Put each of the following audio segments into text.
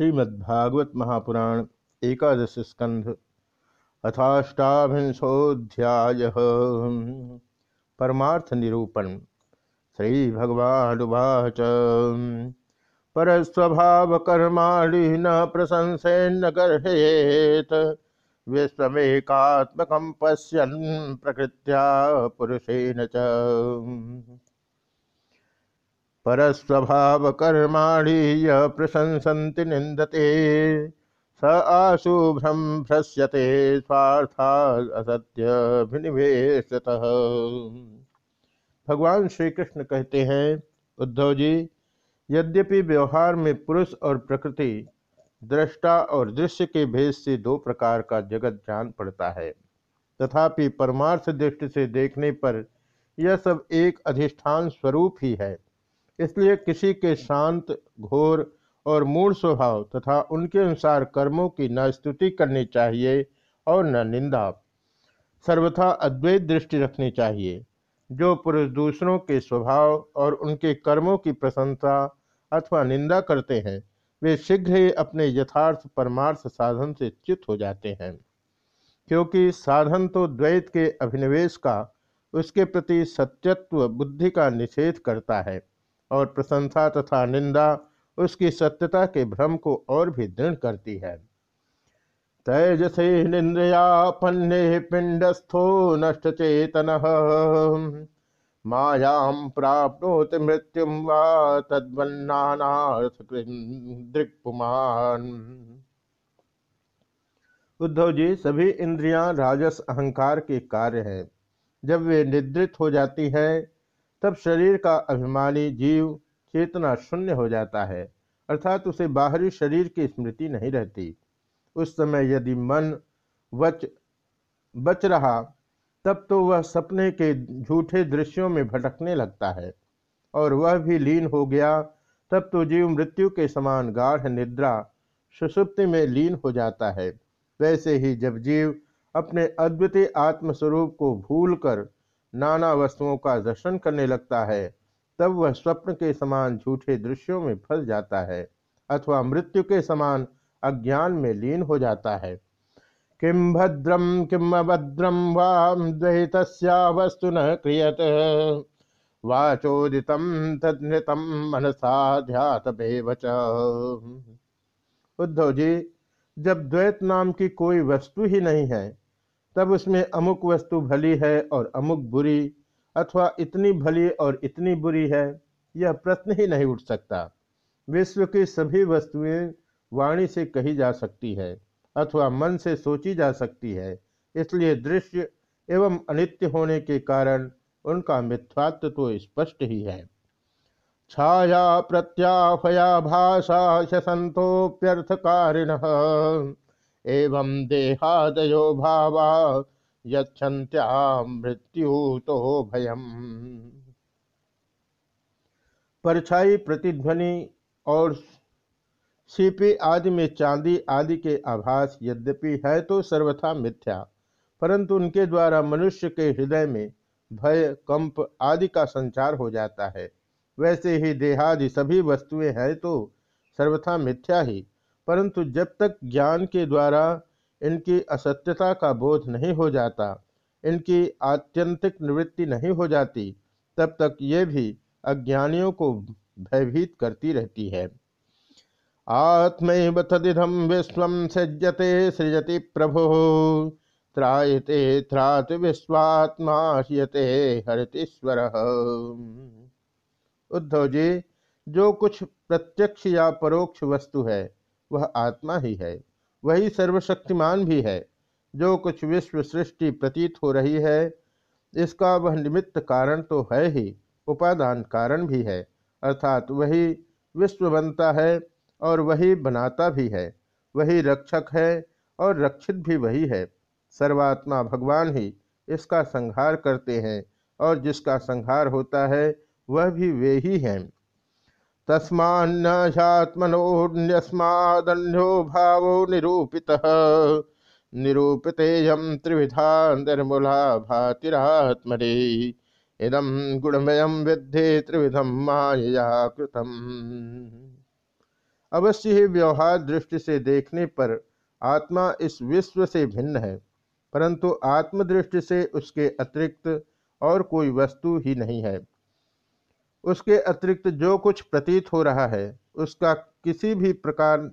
श्रीमद्भागवत महापुराण एकादश स्कंध अथाष्टाभिंशोध्याय परमार्थ निरूपण श्री भगवानुवाच परस्वभाव कर्माणि न प्रशंसेन्न गर्हेत विश्वमेकात्मक पश्यन् प्रकृत्या पुरुषेण च। परस्वभाव कर्माणि य प्रशंसन्ति निन्दते। स आशुभ्रम भ्रश्यते स्वार्था असत्य भगवान श्री कृष्ण कहते हैं, उद्धव जी, यद्यपि व्यवहार में पुरुष और प्रकृति, दृष्टा और दृश्य के भेद से दो प्रकार का जगत जान पड़ता है, तथापि परमार्थ दृष्टि से देखने पर यह सब एक अधिष्ठान स्वरूप ही है। इसलिए किसी के शांत, घोर और मूल स्वभाव तथा उनके अनुसार कर्मों की न स्तुति करनी चाहिए और न निंदा सर्वथा अद्वैत दृष्टि रखनी चाहिए। जो पुरुष दूसरों के स्वभाव और उनके कर्मों की प्रशंसा अथवा निंदा करते हैं, वे शीघ्र ही अपने यथार्थ परमार्थ साधन से च्युत हो जाते हैं। क्योंकि साधन तो द्वैत के अभिनिवेश का, उसके प्रति सत्यत्व बुद्धि का निषेध करता है। और प्रशंसा तथा निंदा उसकी सत्यता के भ्रम को और भी दृढ़ करती है। तैजसे निंद्रयापन्ने पिंडस्थो नष्ट चेतन मायाम प्राप्नोति मृत्युम वा उद्धव जी, सभी इंद्रियाँ राजस अहंकार के कार्य हैं। जब वे निद्रित हो जाती हैं तब शरीर का अभिमानी जीव चेतना शून्य हो जाता है, अर्थात उसे बाहरी शरीर की स्मृति नहीं रहती। उस समय यदि मन वच, बच रहा, तब तो वह सपने के झूठे दृश्यों में भटकने लगता है, और वह भी लीन हो गया, तब तो जीव मृत्यु के समान गाढ़ निद्रा, सुसुप्ति में लीन हो जाता है। वैसे ही जब जीव अपने अद्वितीय आत्मस्वरूप को भूलकर नाना वस्तुओं का दर्शन करने लगता है, तब वह स्वप्न के समान झूठे दृश्यों में फंस जाता है अथवा मृत्यु के समान अज्ञान में लीन हो जाता है। किम भद्रम किम अभद्रम वस्तु न क्रियत। वाचोदित तदृतम मनसा ध्यात उद्धव जी, जब द्वैत नाम की कोई वस्तु ही नहीं है तब उसमें अमुक वस्तु भली है और अमुक बुरी, अथवा इतनी भली और इतनी बुरी है, यह प्रश्न ही नहीं उठ सकता। विश्व की सभी वस्तुएँ वाणी से कही जा सकती है, अथवा मन से सोची जा सकती है, इसलिए दृश्य एवं अनित्य होने के कारण उनका मिथ्यात्व तो स्पष्ट ही है। छाया प्रत्याफया भाषा शसंतोप्यर्थकारिण एवं देहादयो भावा यछन्त्या मृत्यु तो भयम। परछाई, प्रतिध्वनि और सीपी आदि में चांदी आदि के आभास यद्यपि है तो सर्वथा मिथ्या, परंतु उनके द्वारा मनुष्य के हृदय में भय, कंप आदि का संचार हो जाता है। वैसे ही देहादि सभी वस्तुएँ हैं तो सर्वथा मिथ्या ही परंतु जब तक ज्ञान के द्वारा इनकी असत्यता का बोध नहीं हो जाता, इनकी आत्यंतिक निवृत्ति नहीं हो जाती, तब तक ये भी अज्ञानियों को भयभीत करती रहती है। आत्म तदिधम विश्व सृजते, सृजति प्रभु। त्रायते त्रात विश्वात्मा हियते हरितीश्वर उद्धव जी, जो कुछ प्रत्यक्ष या परोक्ष वस्तु है वह आत्मा ही है, वही सर्वशक्तिमान भी है, जो कुछ विश्व सृष्टि प्रतीत हो रही है, इसका वह निमित्त कारण तो है ही, उपादान कारण भी है, अर्थात वही विश्व बनता है और वही बनाता भी है, वही रक्षक है और रक्षित भी वही है, सर्वात्मा भगवान ही इसका संहार करते हैं और जिसका संहार होता है, वह भी वे ही हैं। तस्मात्मनोन्यस्मादन्यो भाव निरूपित। निरूपितेयम त्रिविधा निर्मूला भातिरात्मरे इदम गुणमय विद्धि त्रिविधम माया कृतम। अवश्य ही व्यवहार दृष्टि से देखने पर आत्मा इस विश्व से भिन्न है, परंतु आत्मदृष्टि से उसके अतिरिक्त और कोई वस्तु ही नहीं है। उसके अतिरिक्त जो कुछ प्रतीत हो रहा है, उसका किसी भी प्रकार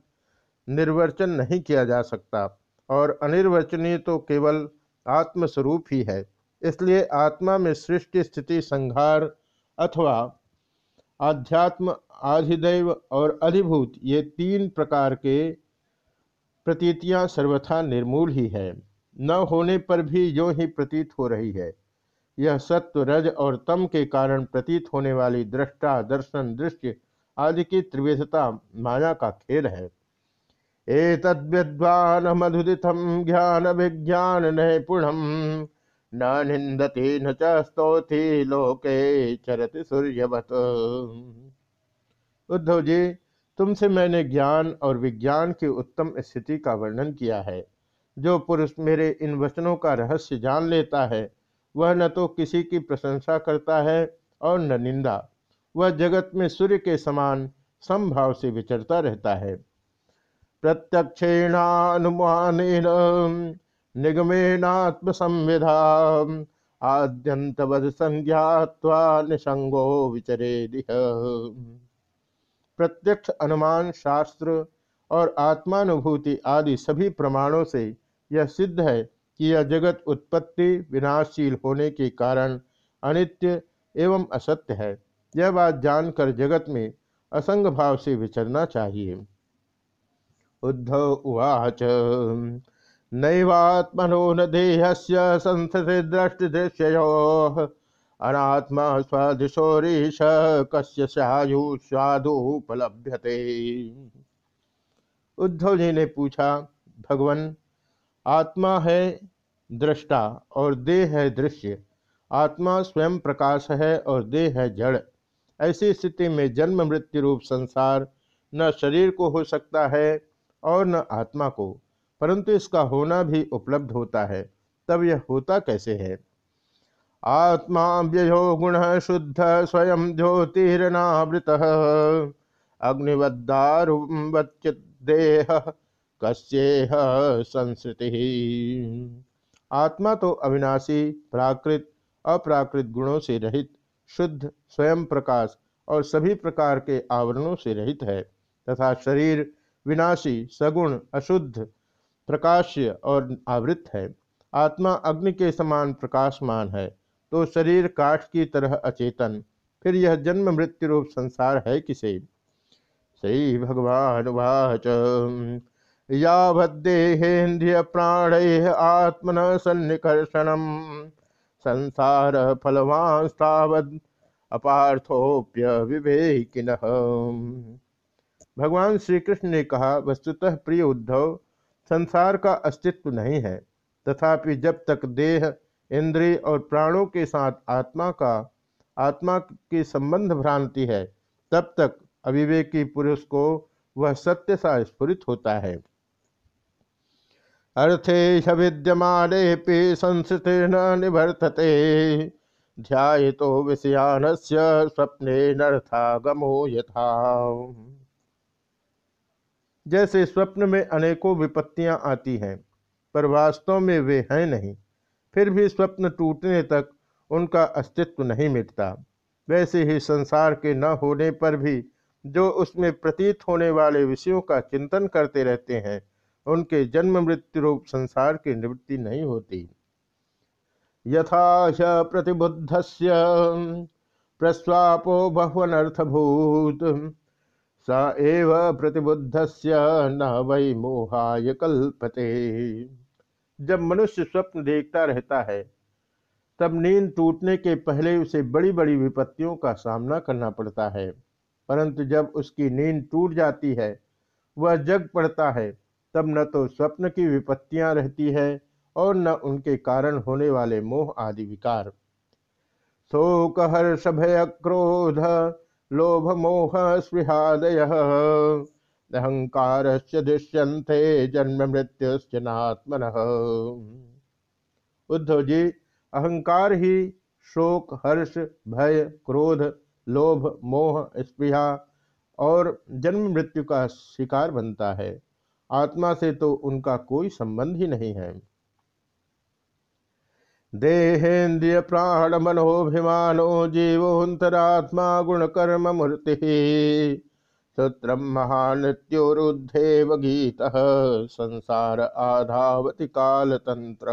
निर्वचन नहीं किया जा सकता। और अनिर्वचनीय तो केवल आत्मस्वरूप ही है। इसलिए आत्मा में सृष्टि स्थिति संहार अथवा आध्यात्म आधिदैव और अधिभूत ये तीन प्रकार के प्रतीतियाँ सर्वथा निर्मूल ही है। न होने पर भी यो ही प्रतीत हो रही है। यह सत्व, रज और तम के कारण प्रतीत होने वाली दृष्टा, दर्शन दृश्य आदि की त्रिविधता माया का खेल है। एतद्विद्वान मधुदितम ज्ञान विज्ञान नैपुणम न निंदती न चौथी लोके चरत सूर्यवत। उद्धव जी, तुमसे मैंने ज्ञान और विज्ञान की उत्तम स्थिति का वर्णन किया है। जो पुरुष मेरे इन वचनों का रहस्य जान लेता है वह न तो किसी की प्रशंसा करता है और न निंदा। वह जगत में सूर्य के समान समभाव से विचरता रहता है। प्रत्यक्षेणानुमान निगमेनात्म संविधा आद्यंतवद संज्ञात्वा निसंगो विचरे प्रत्यक्ष अनुमान, शास्त्र और आत्मानुभूति आदि सभी प्रमाणों से यह सिद्ध है कि यह जगत उत्पत्ति विनाशशील होने के कारण अनित्य एवं असत्य है। यह बात जानकर जगत में असंग भाव से विचरना चाहिए। उद्धव उवाच, नैवात्मनो न देहस्य अनात्मा स्वदिशोरीश कस्य सायु स्वादुपलभ्यते उद्धव जी ने पूछा, भगवान आत्मा है दृष्टा और देह है दृश्य। आत्मा स्वयं प्रकाश है और देह है जड़। ऐसी स्थिति में जन्म, मृत्यु रूप संसार न शरीर को हो सकता है और न आत्मा को, परंतु इसका होना भी उपलब्ध होता है। तब यह होता कैसे है? आत्मा व्ययो गुण शुद्ध स्वयं ज्योतिरनावृत। अग्निवद्दारुदेह कस्येह संस्कृति आत्मा तो अविनाशी, प्राकृत, अप्राकृत गुणों से रहित, शुद्ध, स्वयं प्रकाश और सभी प्रकार के आवरणों से रहित है, तथा शरीर विनाशी, सगुण, अशुद्ध, प्रकाश्य और आवृत है। आत्मा अग्नि के समान प्रकाशमान है तो शरीर काठ की तरह अचेतन, फिर यह जन्म मृत्यु रूप संसार है किसे? सही भगवान वाच। यावदेहेन्द्रिय प्राण आत्मन सन्निकर्षण संसार फलवांस्तावद अपार्थोप्य विवेकिन भगवान श्री कृष्ण ने कहा, वस्तुतः प्रिय उद्धव, संसार का अस्तित्व नहीं है। तथापि जब तक देह, इंद्रिय और प्राणों के साथ आत्मा का, आत्मा की संबंध भ्रांति है, तब तक अविवेकी पुरुष को वह सत्य सा स्फुरित होता है। अर्थे विद्यमाने संस्कृति न निवर्तते। ध्याय तो विषयान से स्वप्ने नर्थागमो यथा। जैसे स्वप्न में अनेकों विपत्तियाँ आती हैं, पर वास्तव में वे हैं नहीं, फिर भी स्वप्न टूटने तक उनका अस्तित्व नहीं मिटता। वैसे ही संसार के न होने पर भी जो उसमें प्रतीत होने वाले विषयों का चिंतन करते रहते हैं उनके जन्म मृत्यु रूप संसार की निवृत्ति नहीं होती। यथा प्रतिबुद्ध से प्रस्वापो बहुनर्थभूत स एव प्रतिबुद्धस्य न वै मोहाय कल्पते। जब मनुष्य स्वप्न देखता रहता है, तब नींद टूटने के पहले उसे बड़ी बड़ी विपत्तियों का सामना करना पड़ता है। परंतु जब उसकी नींद टूट जाती है, वह जग पड़ता है। तब न तो स्वप्न की विपत्तियाँ रहती है और न उनके कारण होने वाले मोह आदि विकार। शोक हर्ष भय क्रोध, लोभ मोह स्पृहादय अहंकार दृश्यंते जन्म मृत्यु नात्मन। उद्धव जी, अहंकार ही शोक, हर्ष, भय, क्रोध, लोभ, मोह, स्पृहा और जन्म मृत्यु का शिकार बनता है। आत्मा से तो उनका कोई संबंध ही नहीं है। देहेन्द्रिय प्राण मनोभिमानो जीवोन्तरात्मा गुण कर्म मूर्ति। सूत्र महानृत्योरुद्धेव गीत, संसार आधावति काल तंत्र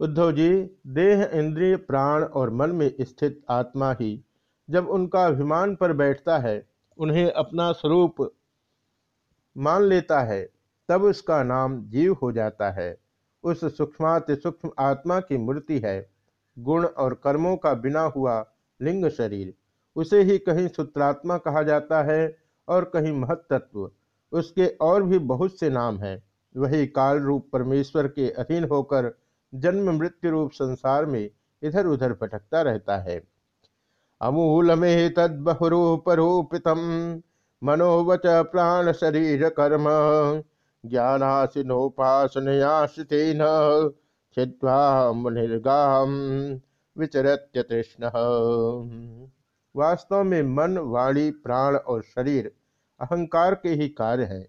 उद्धव जी, देह, इंद्रिय, प्राण और मन में स्थित आत्मा ही जब उनका अभिमान पर बैठता है उन्हें अपना स्वरूप मान लेता है, तब उसका नाम जीव हो जाता है। उस सूक्ष्माति सूक्ष्म आत्मा की मूर्ति है। गुण और कर्मों का बिना हुआ लिंग शरीर। उसे ही कहीं सूत्रात्मा कहा जाता है और कहीं महत्त्व उसके और भी बहुत से नाम हैं। वही काल रूप परमेश्वर के अधीन होकर जन्म मृत्यु रूप संसार में इधर उधर भटकता रहता है। अमूल में तद बहुरूपरूपित मनोवच प्राण शरीर कर्म ज्ञानासिनोपासनयाश्रितेन छिवा मुनिर्गाम विचरत्य तृष्ण। वास्तव में मन, वाणी, प्राण और शरीर अहंकार के ही कार्य है।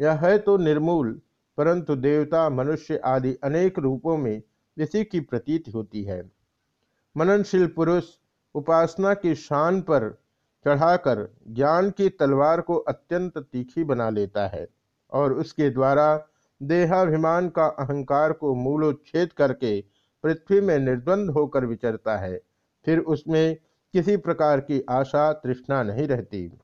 यह है तो निर्मूल, परंतु देवता, मनुष्य आदि अनेक रूपों में इसी की प्रतीत होती है। मननशील पुरुष उपासना की शान पर चढ़ाकर ज्ञान की तलवार को अत्यंत तीखी बना लेता है और उसके द्वारा देहाभिमान का अहंकार को मूलोच्छेद करके पृथ्वी में निर्द्वंद होकर विचरता है, फिर उसमें किसी प्रकार की आशा तृष्णा नहीं रहती।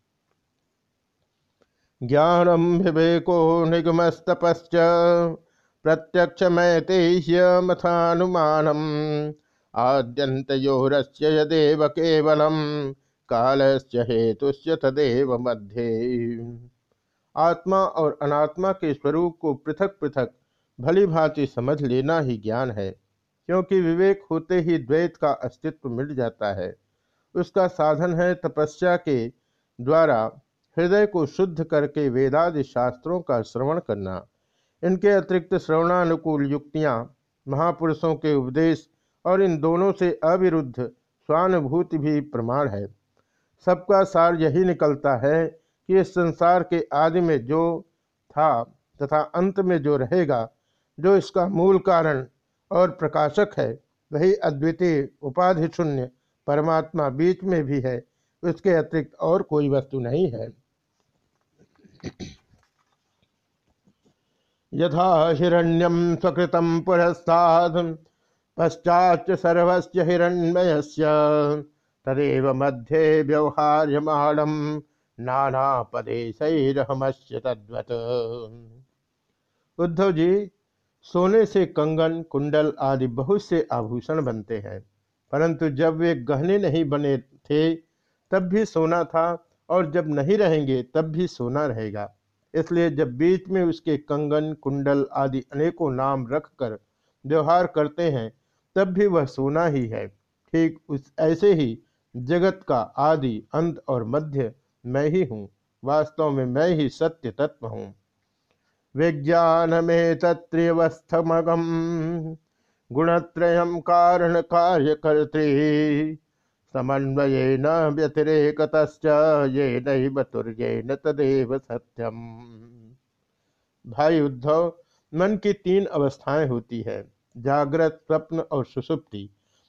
ज्ञानम विवेको निगमस्तपश्च प्रत्यक्ष मैतेह्यमथानुमानम आद्यन्तयोरस्य यदेव केवलम, कालस्य हेतुस्य तदेव मध्य। आत्मा और अनात्मा के स्वरूप को पृथक पृथक भली भांति समझ लेना ही ज्ञान है, क्योंकि विवेक होते ही द्वैत का अस्तित्व मिट जाता है। उसका साधन है तपस्या के द्वारा हृदय को शुद्ध करके वेदादि शास्त्रों का श्रवण करना। इनके अतिरिक्त श्रवणानुकूल युक्तियाँ महापुरुषों के उपदेश और इन दोनों से अविरुद्ध स्वानुभूति भी प्रमाण है। सबका सार यही निकलता है कि इस संसार के आदि में जो था तथा अंत में जो रहेगा, जो इसका मूल कारण और प्रकाशक है, वही अद्वितीय उपाधि शून्य परमात्मा बीच में भी है। उसके अतिरिक्त और कोई वस्तु नहीं है। यथा हिरण्यम स्वकृत पुरस्ताद पश्चात सर्वस्य हिरण्मयस्य, तदेव मध्ये व्यवहार्यमाणम नाना पदेशरहमस्य तद्वत। उद्धव जी सोने से कंगन, कुंडल आदि बहुत से आभूषण बनते हैं, परंतु जब वे गहने नहीं बने थे, तब भी सोना था, और जब नहीं रहेंगे, तब भी सोना रहेगा। इसलिए जब बीच में उसके कंगन, कुंडल आदि अनेकों नाम रखकर व्यवहार करते हैं तब भी वह सोना ही है। ठीक उस, ऐसे ही जगत का आदि, अंत और मध्य मैं ही हूँ। वास्तव में मैं ही सत्य तत्व हूँ। विज्ञान में तत्वस्थमगम गुणत्रय कारण कार्य कर्ते समन्वय न व्यतिरेकत ये नैवतुर्येन तदेव सत्यम। भाई उद्धव, मन की तीन अवस्थाएँ होती है। जागृत स्वप्न और सुसुप्ति।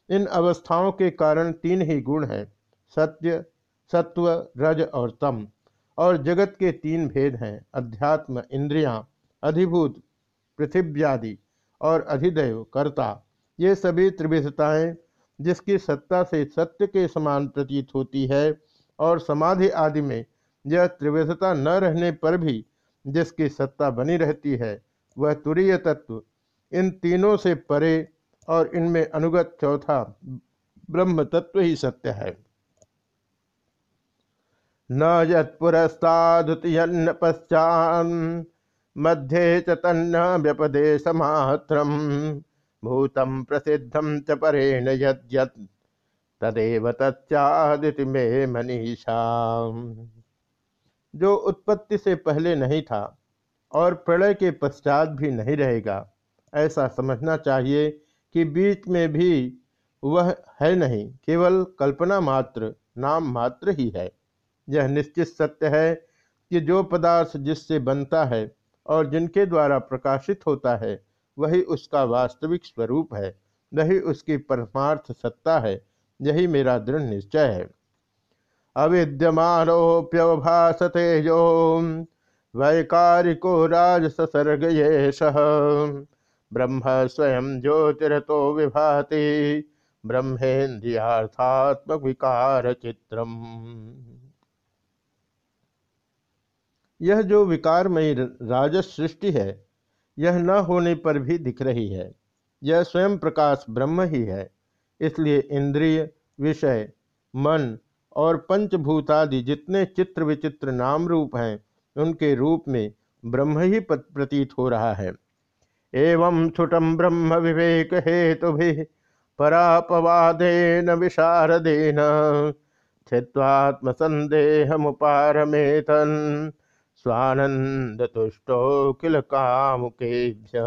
इन अवस्थाओं के कारण तीन ही गुण हैं सत्य सत्व रज और तम। और जगत के तीन भेद हैं अध्यात्म इंद्रियाँ, अधिभूत पृथिव्यादि और अधिदेव कर्ता। ये सभी त्रिविधताएँ जिसकी सत्ता से सत्य के समान प्रतीत होती है और समाधि आदि में यह त्रिविधता न रहने पर भी जिसकी सत्ता बनी रहती है वह तुरीय तत्व इन तीनों से परे और इनमें अनुगत चौथा ब्रह्म तत्व ही सत्य है। न यत्पुरस्तादुतियन्न पश्चान्, मध्ये च तन्न व्यपदेशमात्रम् भूतम प्रसिद्धम च परेण यद्यत, तदेव तत्दिति में मनीषा। जो उत्पत्ति से पहले नहीं था और प्रलय के पश्चात भी नहीं रहेगा ऐसा समझना चाहिए कि बीच में भी वह है नहीं, केवल कल्पना मात्र, नाम मात्र ही है। यह निश्चित सत्य है कि जो पदार्थ जिससे बनता है और जिनके द्वारा प्रकाशित होता है, वही उसका वास्तविक स्वरूप है वही उसकी परमार्थ सत्ता है, यही मेरा दृढ़ निश्चय है। अविद्यमानोप्यवभासते जो वैकारिको राजसर्ग ब्रह्म स्वयं ज्योतिरतो विभाति ब्रह्मेन्द्रियार्थात्मक विकार चित्रम यह जो विकारमयी राजस सृष्टि है, यह न होने पर भी दिख रही है। यह स्वयं प्रकाश ब्रह्म ही है, इसलिए इंद्रिय, विषय, मन और पंचभूतादि जितने चित्र विचित्र नाम रूप हैं, उनके रूप में ब्रह्म ही प्रतीत हो रहा है। एवं छुटम ब्रह्म विवेक हेतु परापवादेन विशारदेन छित्वात्म संदेह मुपारमेतन स्वानंद तुष्टो किल कामुकेभ्य।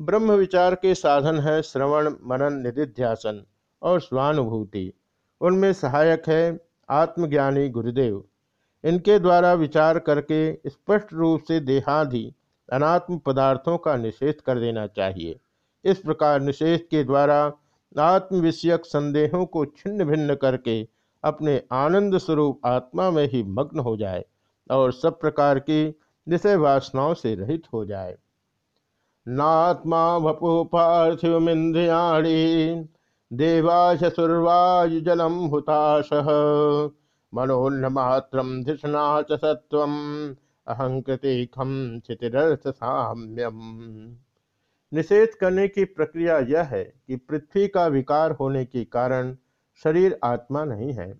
ब्रह्म विचार के साधन है श्रवण, मनन, निधिध्यासन और स्वानुभूति। उनमें सहायक है आत्मज्ञानी गुरुदेव। इनके द्वारा विचार करके स्पष्ट रूप से देहादि अनात्म पदार्थों का निषेध कर देना चाहिए। इस प्रकार निषेध के द्वारा आत्म विषयक संदेहों को छिन्न भिन्न करके अपने आनंद स्वरूप आत्मा में ही मग्न हो जाए और सब प्रकार की विषय वासनाओं से रहित हो जाए। नात्मा वपु पार्थिवमिंद्रियाणी देवाशुर्वायुजलम हुताश। मनोन्नमात्र धिषणा च सत्व अहंकृति खम क्षितिरर्थ साम्यम निषेध करने की प्रक्रिया यह है कि पृथ्वी का विकार होने के कारण शरीर आत्मा नहीं है।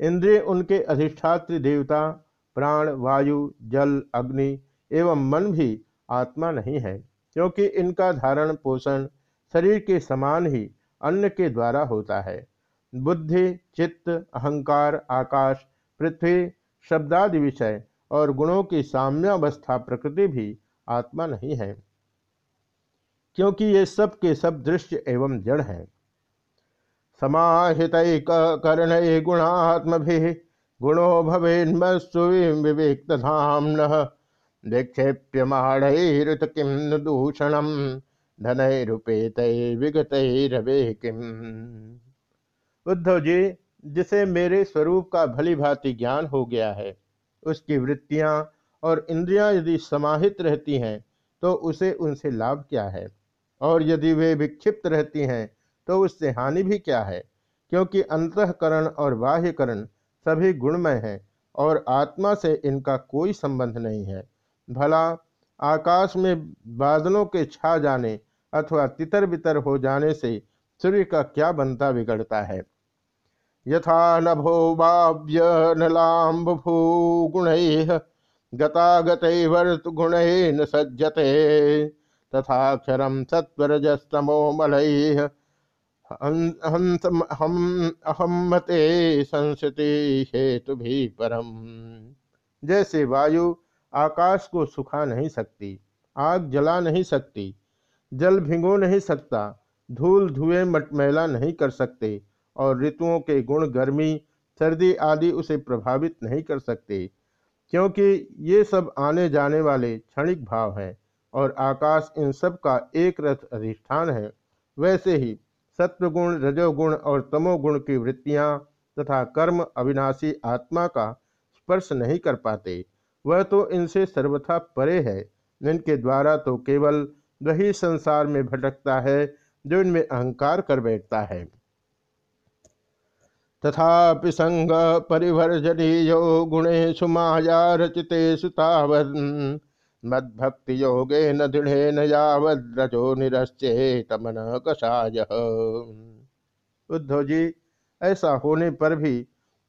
इंद्रिय उनके अधिष्ठात्र देवता, प्राण, वायु, जल, अग्नि एवं मन भी आत्मा नहीं है, क्योंकि इनका धारण पोषण शरीर के समान ही अन्न के द्वारा होता है। बुद्धि, चित्त, अहंकार, आकाश, पृथ्वी, शब्दादि विषय और गुणों की साम्यावस्था प्रकृति भी आत्मा नहीं है, क्योंकि ये सब के सब दृश्य एवं जड़ है। समाहित कर्ण गुणात्म भी गुणो भवेन्मस्विवेक धाम निक्षेप्यमाणैरुत किम दूषणम धनैरुपेत विगतैरवे किम। उद्धव जी, जिसे मेरे स्वरूप का भली भांति ज्ञान हो गया है उसकी वृत्तियाँ और इंद्रियाँ यदि समाहित रहती हैं तो उसे उनसे लाभ क्या है? और यदि वे विक्षिप्त रहती हैं तो उससे हानि भी क्या है? क्योंकि अंतकरण और बाह्यकरण सभी गुणमय हैं और आत्मा से इनका कोई संबंध नहीं है। भला, आकाश में बादलों के छा जाने अथवा तितर बितर हो जाने से सूर्य का क्या बनता बिगड़ता है? यथा नभो भाव्य नलाम्बू गुण गतागत वर्त गुण न सज्जते तथाक्षरम सत्वरजस्तमो मल हम मते संस्कृति हेतु भी परम। जैसे वायु आकाश को सुखा नहीं सकती, आग जला नहीं सकती, जल भिगो नहीं सकता, धूल धुएँ मटमैला नहीं कर सकते और ऋतुओं के गुण, गर्मी, सर्दी आदि उसे प्रभावित नहीं कर सकते, क्योंकि ये सब आने जाने वाले क्षणिक भाव हैं और आकाश इन सब का एक रथ अधिष्ठान है। वैसे ही सत्वगुण, रजोगुण और तमोगुण की वृत्तियाँ तथा कर्म अविनाशी आत्मा का स्पर्श नहीं कर पाते, वह तो इनसे सर्वथा परे है इनके द्वारा तो केवल वही संसार में भटकता है, जो इनमें अहंकार कर बैठता है। तथा संग परिवर्जनीयो गुणेशु माया रचितेषु तावत् मद्भक्ति योगे न दृढ़े न यावद्रजो निरश्चेत मन कषाय। उद्धव जी, ऐसा होने पर भी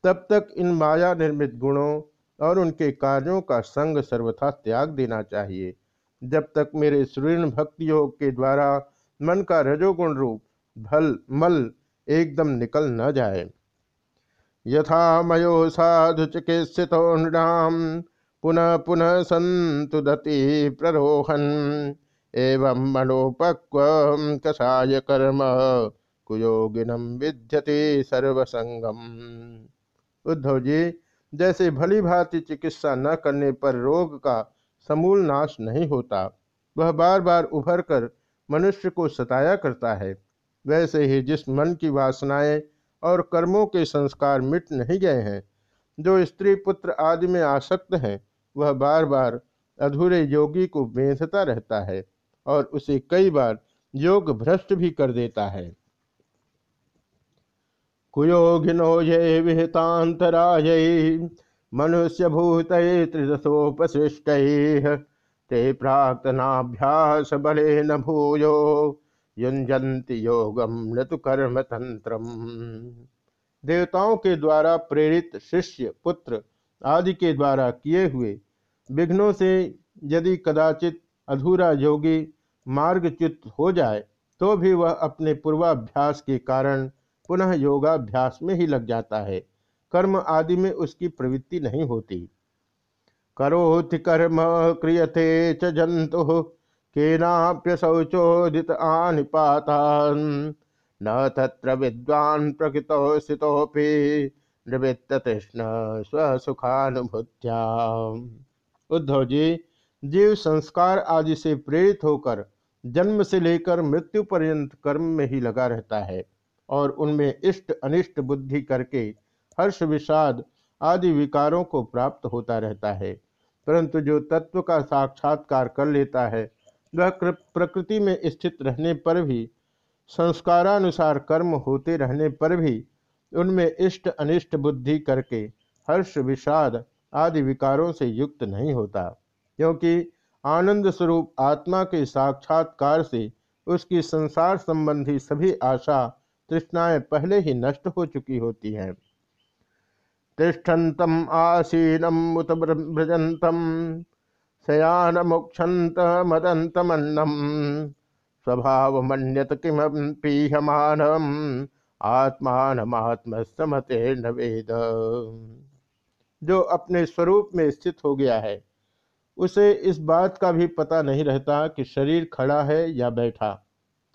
तब तक इन माया निर्मित गुणों और उनके कार्यों का संग सर्वथा त्याग देना चाहिए। जब तक मेरे सुरीर्ण भक्ति योग के द्वारा मन का रजोगुण रूप भल मल एकदम निकल न जाए। यथा मयो साधु चिकित्सित पुनः पुनः संतुदति प्ररोहन। एवं मनोपक्व कषाय कर्म कुयोगिनम विद्यते सर्वसंगम उद्धव जी जैसे भली भांति चिकित्सा न करने पर रोग का समूल नाश नहीं होता, वह बार बार उभर कर मनुष्य को सताया करता है। वैसे ही जिस मन की वासनाएँ और कर्मों के संस्कार मिट नहीं गए हैं। जो स्त्री पुत्र आदि में आसक्त हैं, वह बार बार अधूरे योगी को बेंधता रहता है और उसे कई बार योग भ्रष्ट भी कर देता है। कुयोगिनो ये विहितांतराय मनुष्य भूत त्रिदशोपशिष्ट ते प्राक्तनाभ्यास बले न भूयो। युंजंति योगम न तो कर्म तंत्रम देवताओं के द्वारा प्रेरित शिष्य, पुत्र आदि के द्वारा किए हुए विघ्नों से यदि कदाचित अधूरा योगी मार्गच्युत हो जाए तो भी वह अपने पूर्वाभ्यास के कारण पुनः योगाभ्यास में ही लग जाता है। कर्म आदि में उसकी प्रवृत्ति नहीं होती। करोति कर्म, क्रियते च जंतु। केनाप्य शौचोदित आनिपातान। न तत्र विद्वान प्रकृत निवृत्त तृष्ण स्वसुखानुभूत्या उद्धव जी जीव संस्कार आदि से प्रेरित होकर जन्म से लेकर मृत्यु पर्यंत कर्म में ही लगा रहता है और उनमें इष्ट अनिष्ट बुद्धि करके हर्ष विषाद आदि विकारों को प्राप्त होता रहता है। परंतु जो तत्व का साक्षात्कार कर लेता है वह प्रकृति में स्थित रहने पर भी, संस्कारानुसार कर्म होते रहने पर भी, उनमें इष्ट अनिष्ट बुद्धि करके हर्ष, विषाद आदि विकारों से युक्त नहीं होता, क्योंकि आनंद स्वरूप आत्मा के साक्षात्कार से उसकी संसार संबंधी सभी आशा, तृष्णाएँ पहले ही नष्ट हो चुकी होती हैं। तिष्ठन्तम आसीनम उत भ्रजंतम शयान मुक्षत मदंतमन्नम स्वभाव मन्यत किम पीहमानम आत्मात्मसमते न वेद। जो अपने स्वरूप में स्थित हो गया है, उसे इस बात का भी पता नहीं रहता कि शरीर खड़ा है या बैठा,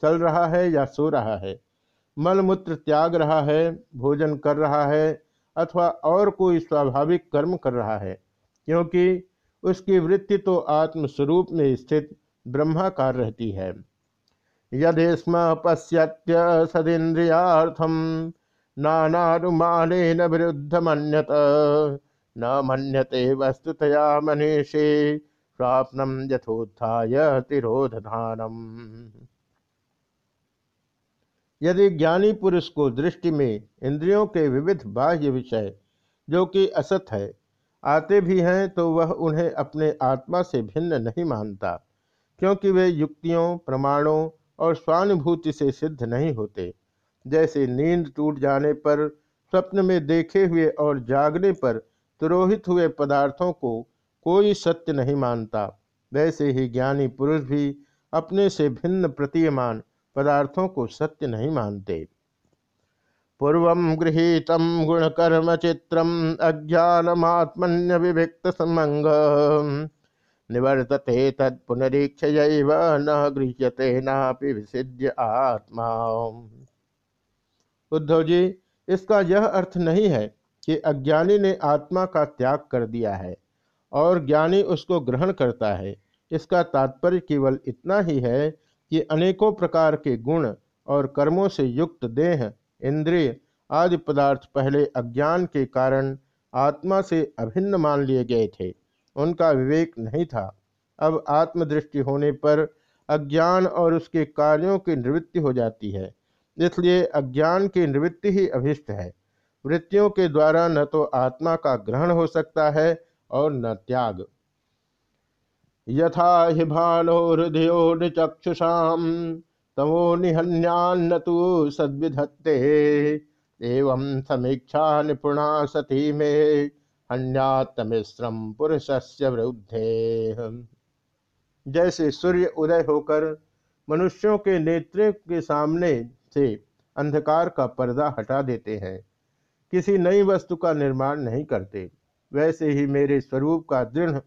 चल रहा है या सो रहा है। मलमूत्र त्याग रहा है, भोजन कर रहा है, अथवा और कोई स्वाभाविक कर्म कर रहा है, क्योंकि उसकी वृत्ति तो आत्मस्वरूप में स्थित ब्रह्माकार रहती है। यदि स्म पश्यत्य नानुमान विरुद्ध मन्यत न मन्यते वस्तुतया मनीषे प्राप्नम यथोत्थाय तिरोधानम यदि ज्ञानी पुरुष को दृष्टि में इंद्रियों के विविध बाह्य विषय, जो कि असत है आते भी हैं तो वह उन्हें अपने आत्मा से भिन्न नहीं मानता, क्योंकि वे युक्तियों, प्रमाणों और स्वानुभूति से सिद्ध नहीं होते। जैसे नींद टूट जाने पर, स्वप्न में देखे हुए और जागने पर तुरोहित हुए पदार्थों को कोई सत्य नहीं मानता, वैसे ही ज्ञानी पुरुष भी अपने से भिन्न प्रतीयमान पदार्थों को सत्य नहीं मानते। पूर्व गृहीत गुणकर्म चित्रम अज्ञानमात्मन्य विभिक्त समंग निवर्तते तत्पुनरीक्ष न गृह्यते नापि विसिद्य आत्मा। उद्धव जी इसका यह अर्थ नहीं है कि अज्ञानी ने आत्मा का त्याग कर दिया है और ज्ञानी उसको ग्रहण करता है। इसका तात्पर्य केवल इतना ही है कि अनेकों प्रकार के गुण और कर्मों से युक्त देह इंद्रिय आदि पदार्थ पहले अज्ञान के कारण आत्मा से अभिन्न मान लिए गए थे। उनका विवेक नहीं था। अब आत्मदृष्टि होने पर अज्ञान और उसके कार्यों की निवृत्ति हो जाती है। इसलिए अज्ञान की निवृत्ति ही अभिष्ट है। वृत्तियों के द्वारा न तो आत्मा का ग्रहण हो सकता है और न त्याग। यथा हि भानोहृदयो निचक्षुषा तमो निहन्यान्न तो सद्विधत्ते। एवं समीक्षा निपुणा सती में। हन्यात्मिश्रम पुरुषस्य वृद्धे। जैसे सूर्य उदय होकर मनुष्यों के नेत्र के सामने से अंधकार का पर्दा हटा देते हैं। किसी नई वस्तु का निर्माण नहीं करते। वैसे ही मेरे स्वरूप का दृढ़,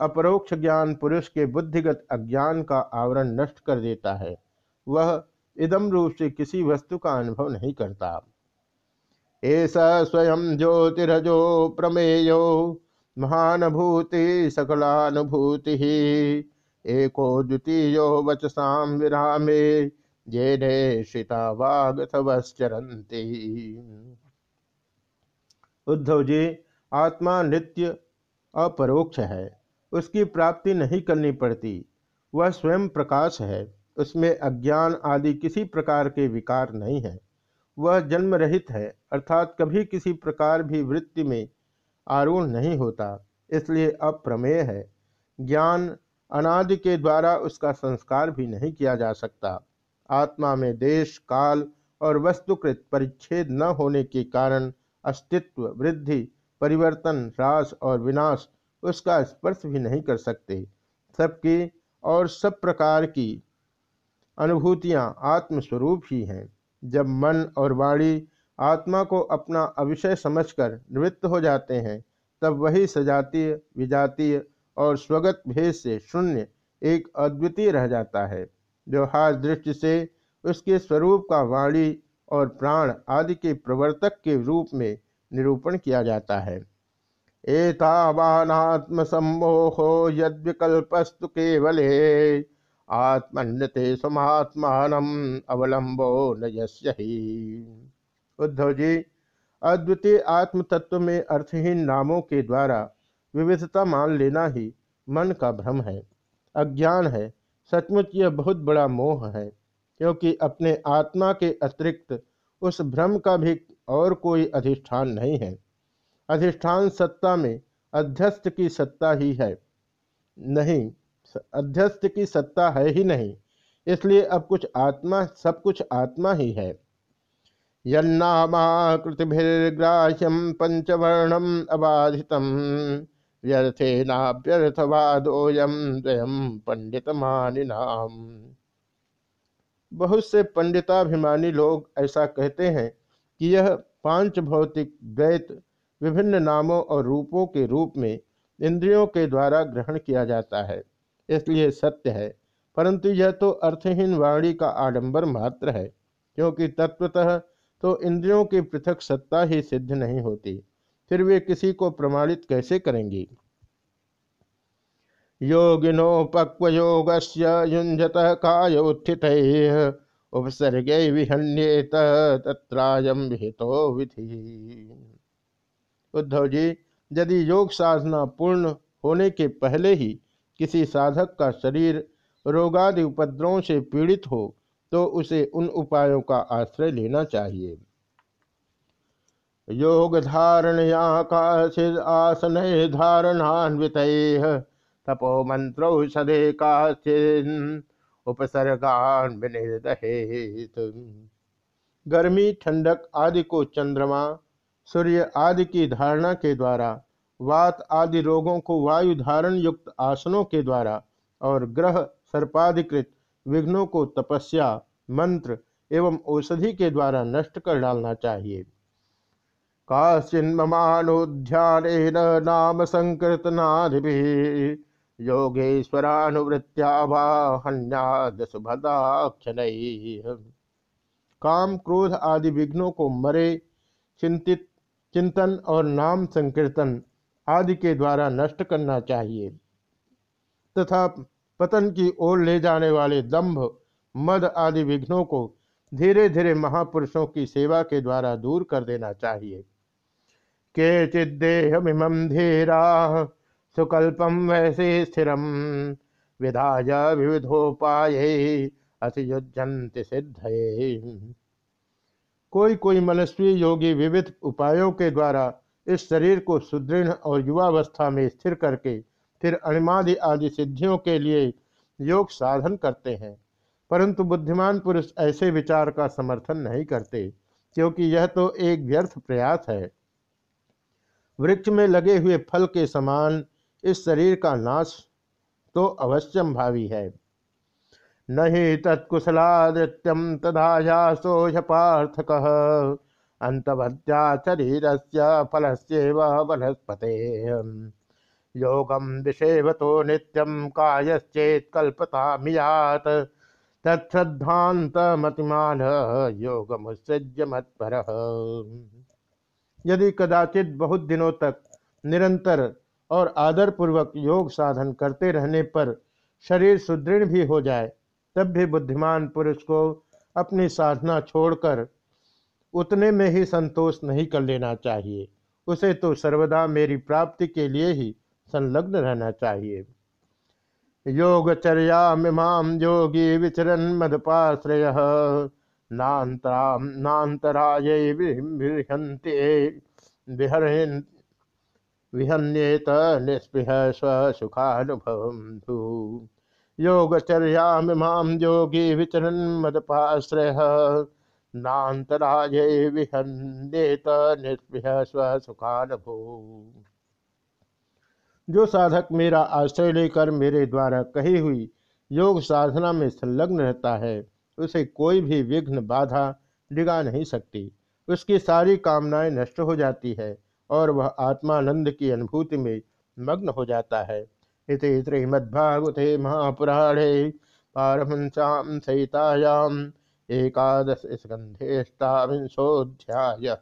अपरोक्ष ज्ञान पुरुष के बुद्धिगत अज्ञान का आवरण नष्ट कर देता है। वह इदम रूप से किसी वस्तु का अनुभव नहीं करता। ऐसा स्वयं ज्योतिरजो प्रमेयो, महानुभूति सकलानुभूति। एको द्वितीय वचसाम विरामे ये श्रिता वागथवश्चरंती उद्धव जी, आत्मा नित्य अपरोक्ष है, उसकी प्राप्ति नहीं करनी पड़ती, वह स्वयं प्रकाश है। उसमें अज्ञान आदि किसी प्रकार के विकार नहीं है। वह जन्म रहित है, अर्थात कभी किसी प्रकार भी वृत्ति में आरूढ़ नहीं होता, इसलिए अप्रमेय है। ज्ञान अनादि के द्वारा उसका संस्कार भी नहीं किया जा सकता। आत्मा में देश, काल और वस्तुकृत परिच्छेद न होने के कारण अस्तित्व, वृद्धि, परिवर्तन ह्रास और विनाश उसका स्पर्श भी नहीं कर सकते। सबकी और सब प्रकार की अनुभूतियाँ आत्मस्वरूप ही हैं। जब मन और वाणी आत्मा को अपना अविषय समझकर निवृत्त हो जाते हैं, तब वही सजातीय, विजातीय और स्वगत भेद से शून्य एक अद्वितीय रह जाता है व्यवहार दृष्टि से उसके स्वरूप का वाणी और प्राण आदि के प्रवर्तक के रूप में निरूपण किया जाता है। एतावानात्म सम्मोहो यद्विकल्पस्तु केवले आत्मन्यते समात्मान अवलंबो न ही। उद्धव जी, अद्वितीय आत्म तत्व में अर्थहीन नामों के द्वारा विविधता मान लेना ही मन का भ्रम है, अज्ञान है, सचमुच यह बहुत बड़ा मोह है, क्योंकि अपने आत्मा के अतिरिक्त उस भ्रम का भी और कोई अधिष्ठान नहीं है। अधिष्ठान सत्ता में अध्यस्त की सत्ता ही है, नहीं अध्यस्त की सत्ता है ही नहीं। इसलिए अब कुछ आत्मा, सब कुछ आत्मा ही है। यन्नामाकृतिभिर्ग्राह्यम पंचवर्णम अबाधित व्यर्थे नाभ्यर्थवादोयम द्वयम पंडित मानिनाम बहुत से पंडिताभिमानी लोग ऐसा कहते हैं कि यह पाँच भौतिक, द्वैत, विभिन्न नामों और रूपों के रूप में इंद्रियों के द्वारा ग्रहण किया जाता है। इसलिए सत्य है। परंतु यह तो अर्थहीन वाणी का आडंबर मात्र है, क्योंकि तत्वतः तो इंद्रियों की पृथक सत्ता ही सिद्ध नहीं होती। फिर वे किसी को प्रमाणित कैसे करेंगी? योगिनो पक्वयोग युंजत कायोत्थित उपसर्गे विहन्येत तत्रायम विहितो विधि। उद्धव जी, यदि योग साधना पूर्ण होने के पहले ही किसी साधक का शरीर रोगादि उपद्रवों से पीड़ित हो तो उसे उन उपायों का आश्रय लेना चाहिए। योग धारणया काशिद आसन धारणान्वित तपो मंत्रौषधे काचिन उपसर्गान गर्मी, ठंडक आदि को चंद्रमा, सूर्य आदि की धारणा के द्वारा वात आदि रोगों को वायु धारण युक्त आसनों के द्वारा और ग्रह सर्पाधिकृत विघ्नों को तपस्या, मंत्र एवं औषधि के द्वारा नष्ट कर डालना चाहिए। नाम काम, क्रोध आदि विघ्नों को मरे, चिंतित, चिंतन और नाम संकीर्तन आदि के द्वारा नष्ट करना चाहिए। तथा पतन की ओर ले जाने वाले दंभ, मद आदि विघ्नों को धीरे धीरे महापुरुषों की सेवा के द्वारा दूर कर देना चाहिए। के चिदेहमिम धीरा सुकल्पम वैसे स्थिरम विधाय विविधोपाय अतियुजंत सिद्ध कोई कोई मनस्वी योगी विविध उपायों के द्वारा इस शरीर को सुदृढ़ और युवावस्था में स्थिर करके, फिर अणिमादि आदि सिद्धियों के लिए योग साधन करते हैं। परंतु बुद्धिमान पुरुष ऐसे विचार का समर्थन नहीं करते, क्योंकि यह तो एक व्यर्थ प्रयास है। वृक्ष में लगे हुए फल के समान इस शरीर का नाश तो अवश्यम भावी है। नहीं तत्कुशलादृत्यम तदायासोह पार्थक अंतवत्या शरीर से फल से वनस्पते। योगम विषेवतो नित्यम कायश्चेत कल्पता मियात तत्श्रद्धांत मतिमान योग मुत्सृज्य मत्पर। यदि कदाचित बहुत दिनों तक निरंतर और आदरपूर्वक योग साधन करते रहने पर शरीर सुदृढ़ भी हो जाए, तब भी बुद्धिमान पुरुष को अपनी साधना छोड़कर उतने में ही संतोष नहीं कर लेना चाहिए। उसे तो सर्वदा मेरी प्राप्ति के लिए ही संलग्न रहना चाहिए। योगचर्यामिमां योगी विचरन मदपाश्रय। नान्तराय विहन्ते विहरन् विहन्येत निस्पृह स्वसुखानुभव योगचर्यामिमां योगी विचरन मदपाश्रय। नान्तराय विहन्येत निस्पृह स्वसुखानुभू। जो साधक मेरा आश्रय लेकर मेरे द्वारा कही हुई योग साधना में संलग्न रहता है, उसे कोई भी विघ्न बाधा डिगा नहीं सकती। उसकी सारी कामनाएँ नष्ट हो जाती है और वह आत्मानंद की अनुभूति में मग्न हो जाता है। इति श्रीमद्भागवते महापुराणे पारमंसाम सहितायाम। एकादश स्कंधेष्टाविंशोध्याय